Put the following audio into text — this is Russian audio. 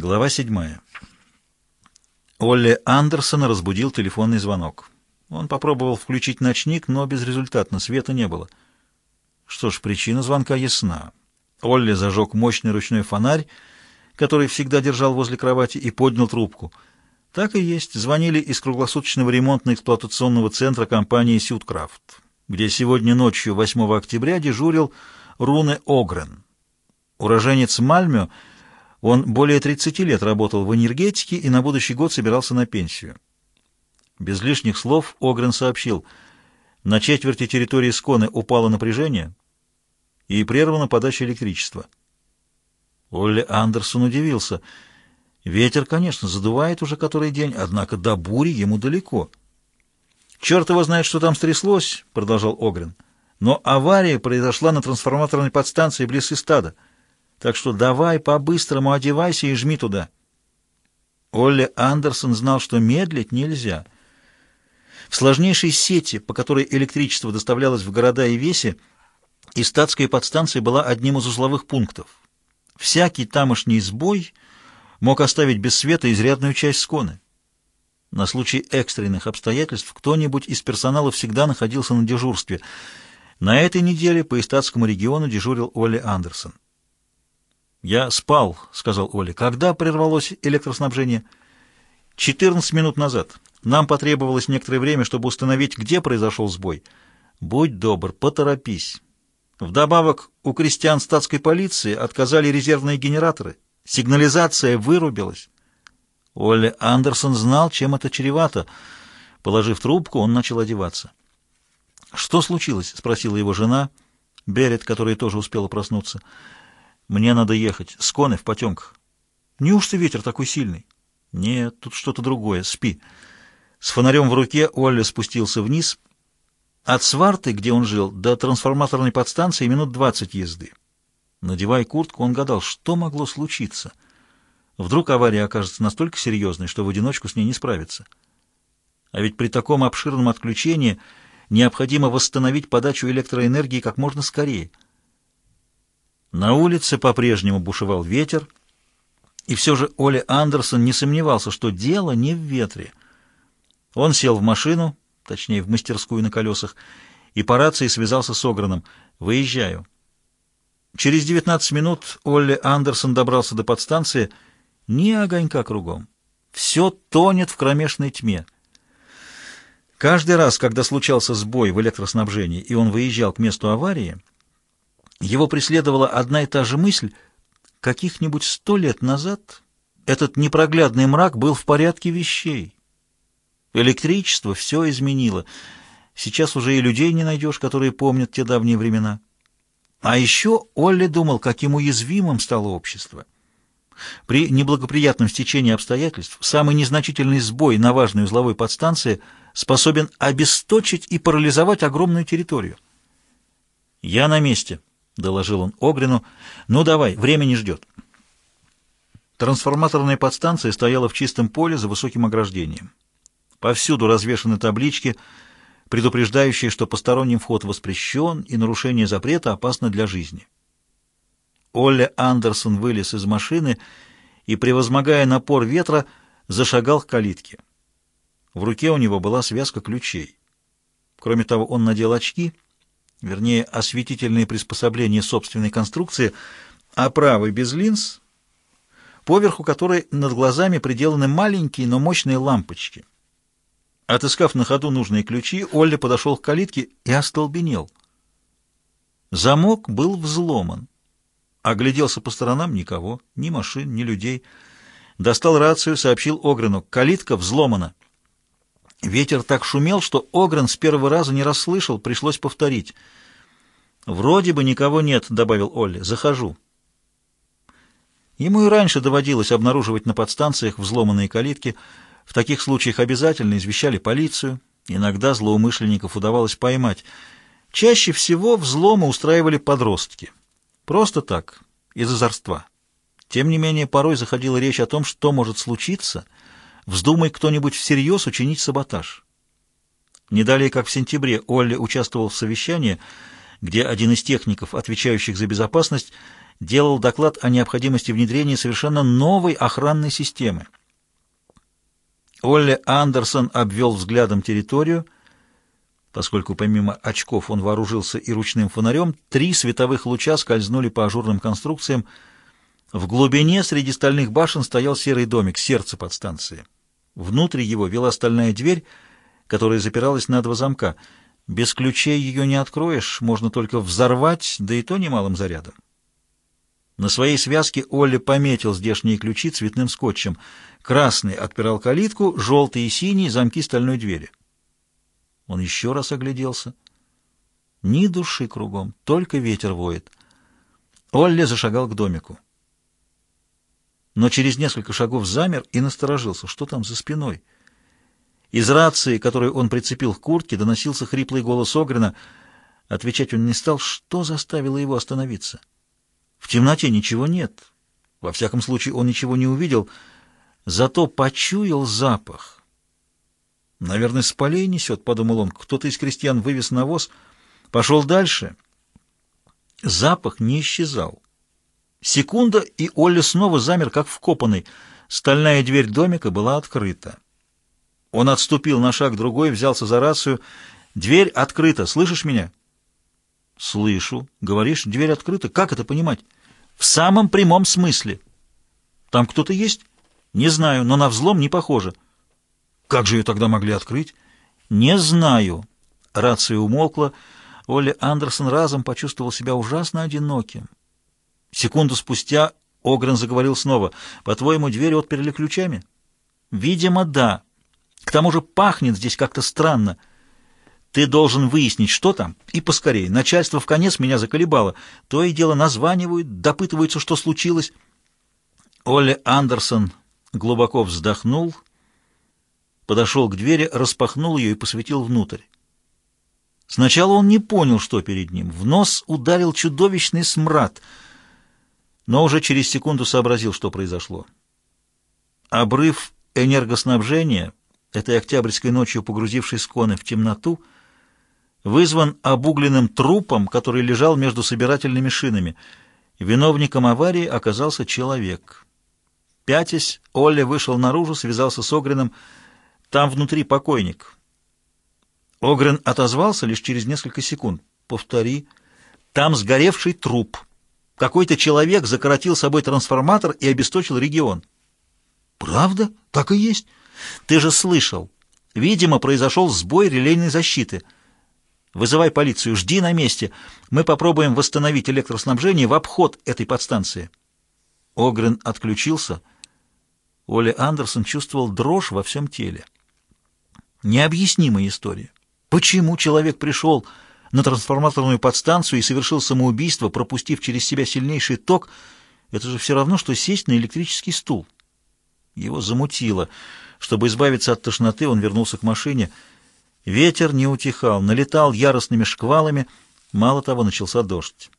Глава 7. Олли Андерсона разбудил телефонный звонок. Он попробовал включить ночник, но безрезультатно, света не было. Что ж, причина звонка ясна. Олли зажег мощный ручной фонарь, который всегда держал возле кровати, и поднял трубку. Так и есть, звонили из круглосуточного ремонтно-эксплуатационного центра компании «Сюдкрафт», где сегодня ночью, 8 октября, дежурил Руне Огрен. Уроженец Мальмё, он более 30 лет работал в энергетике и на будущий год собирался на пенсию. Без лишних слов Огрен сообщил, на четверти территории Сконы упало напряжение и прервана подача электричества. Олли Андерсон удивился. Ветер, конечно, задувает уже который день, однако до бури ему далеко. «Черт его знает, что там стряслось», — продолжал Огрен. «Но авария произошла на трансформаторной подстанции близ Истада, так что давай по-быстрому одевайся и жми туда». Олли Андерсон знал, что медлить нельзя — в сложнейшей сети, по которой электричество доставлялось в города и весе, и статская подстанция была одним из узловых пунктов. Всякий тамошний сбой мог оставить без света изрядную часть сконы. На случай экстренных обстоятельств кто-нибудь из персонала всегда находился на дежурстве. На этой неделе по Истатскому региону дежурил Олли Андерсон. «Я спал», — сказал Олли. «Когда прервалось электроснабжение?» «14 минут назад». Нам потребовалось некоторое время, чтобы установить, где произошел сбой. Будь добр, поторопись. Вдобавок, у крестьян статской полиции отказали резервные генераторы. Сигнализация вырубилась. Олли Андерсон знал, чем это чревато. Положив трубку, он начал одеваться. «Что случилось?» — спросила его жена, Берет, которая тоже успела проснуться. «Мне надо ехать. С Коны в потемках». «Неужто ветер такой сильный?» «Нет, тут что-то другое. Спи». С фонарем в руке Олли спустился вниз. От сварты, где он жил, до трансформаторной подстанции минут двадцать езды. Надевая куртку, он гадал, что могло случиться. Вдруг авария окажется настолько серьезной, что в одиночку с ней не справиться. А ведь при таком обширном отключении необходимо восстановить подачу электроэнергии как можно скорее. На улице по-прежнему бушевал ветер, и все же Оля Андерсон не сомневался, что дело не в ветре — он сел в машину, точнее, в мастерскую на колесах, и по рации связался с Ограном. «Выезжаю». Через 19 минут Олли Андерсон добрался до подстанции. Ни огонька кругом. Все тонет в кромешной тьме. Каждый раз, когда случался сбой в электроснабжении, и он выезжал к месту аварии, его преследовала одна и та же мысль. Каких-нибудь сто лет назад этот непроглядный мрак был в порядке вещей. Электричество все изменило. Сейчас уже и людей не найдешь, которые помнят те давние времена. А еще Олли думал, каким уязвимым стало общество. При неблагоприятном стечении обстоятельств самый незначительный сбой на важной узловой подстанции способен обесточить и парализовать огромную территорию. «Я на месте», — доложил он Огрину. «Ну давай, время не ждет». Трансформаторная подстанция стояла в чистом поле за высоким ограждением. Повсюду развешаны таблички, предупреждающие, что посторонним вход воспрещен и нарушение запрета опасно для жизни. Олли Андерсон вылез из машины и, превозмогая напор ветра, зашагал к калитке. В руке у него была связка ключей. Кроме того, он надел очки, вернее, осветительные приспособления собственной конструкции, а правый без линз, поверху которой над глазами приделаны маленькие, но мощные лампочки. Отыскав на ходу нужные ключи, Олли подошел к калитке и остолбенел. Замок был взломан. Огляделся по сторонам — никого, ни машин, ни людей. Достал рацию, сообщил Огрену. Калитка взломана. Ветер так шумел, что Огрен с первого раза не расслышал, пришлось повторить. «Вроде бы никого нет», — добавил Олли. «Захожу». Ему и раньше доводилось обнаруживать на подстанциях взломанные калитки — в таких случаях обязательно извещали полицию, иногда злоумышленников удавалось поймать. Чаще всего взломы устраивали подростки. Просто так, из озорства. Тем не менее, порой заходила речь о том, что может случиться, вздумай кто-нибудь всерьез учинить саботаж. Не далее, как в сентябре, Олли участвовал в совещании, где один из техников, отвечающих за безопасность, делал доклад о необходимости внедрения совершенно новой охранной системы. Олли Андерсон обвел взглядом территорию. Поскольку помимо очков он вооружился и ручным фонарем, три световых луча скользнули по ажурным конструкциям. В глубине среди стальных башен стоял серый домик, сердце подстанции. Внутри его вела стальная дверь, которая запиралась на два замка. Без ключей ее не откроешь, можно только взорвать, да и то немалым зарядом. На своей связке Олли пометил здешние ключи цветным скотчем. Красный отпирал калитку, желтый и синий — замки стальной двери. Он еще раз огляделся. Ни души кругом, только ветер воет. Олли зашагал к домику. Но через несколько шагов замер и насторожился. Что там за спиной? Из рации, которую он прицепил к куртке, доносился хриплый голос Огрина. Отвечать он не стал. Что заставило его остановиться? — в темноте ничего нет. Во всяком случае, он ничего не увидел, зато почуял запах. «Наверное, с полей несет», — подумал он. «Кто-то из крестьян вывез навоз, пошел дальше». Запах не исчезал. Секунда, и Олли снова замер, как вкопанный. Стальная дверь домика была открыта. Он отступил на шаг другой, взялся за рацию. «Дверь открыта, слышишь меня?» «Слышу. Говоришь, дверь открыта. Как это понимать?» «В самом прямом смысле». «Там кто-то есть?» «Не знаю, но на взлом не похоже». «Как же ее тогда могли открыть?» «Не знаю». Рация умолкла. Оля Андерсон разом почувствовал себя ужасно одиноким. Секунду спустя Огрен заговорил снова. «По-твоему, дверь отперли ключами?» «Видимо, да. К тому же пахнет здесь как-то странно». Ты должен выяснить, что там, и поскорее. Начальство в конец меня заколебало. То и дело названивают, допытываются, что случилось. Олли Андерсон глубоко вздохнул, подошел к двери, распахнул ее и посветил внутрь. Сначала он не понял, что перед ним. В нос ударил чудовищный смрад, но уже через секунду сообразил, что произошло. Обрыв энергоснабжения, этой октябрьской ночью погрузивший сконы в темноту, — вызван обугленным трупом, который лежал между собирательными шинами. Виновником аварии оказался человек. Пятясь, Олли вышел наружу, связался с Огрином. Там внутри покойник. Огрин отозвался лишь через несколько секунд. «Повтори. Там сгоревший труп. Какой-то человек закоротил собой трансформатор и обесточил регион». «Правда? Так и есть. Ты же слышал. Видимо, произошел сбой релейной защиты». Вызывай полицию, жди на месте. Мы попробуем восстановить электроснабжение в обход этой подстанции. Огрен отключился. Оля Андерсон чувствовал дрожь во всем теле. Необъяснимая история. Почему человек пришел на трансформаторную подстанцию и совершил самоубийство, пропустив через себя сильнейший ток? Это же все равно, что сесть на электрический стул. Его замутило. Чтобы избавиться от тошноты, он вернулся к машине — Ветер не утихал, налетал яростными шквалами, мало того, начался дождь.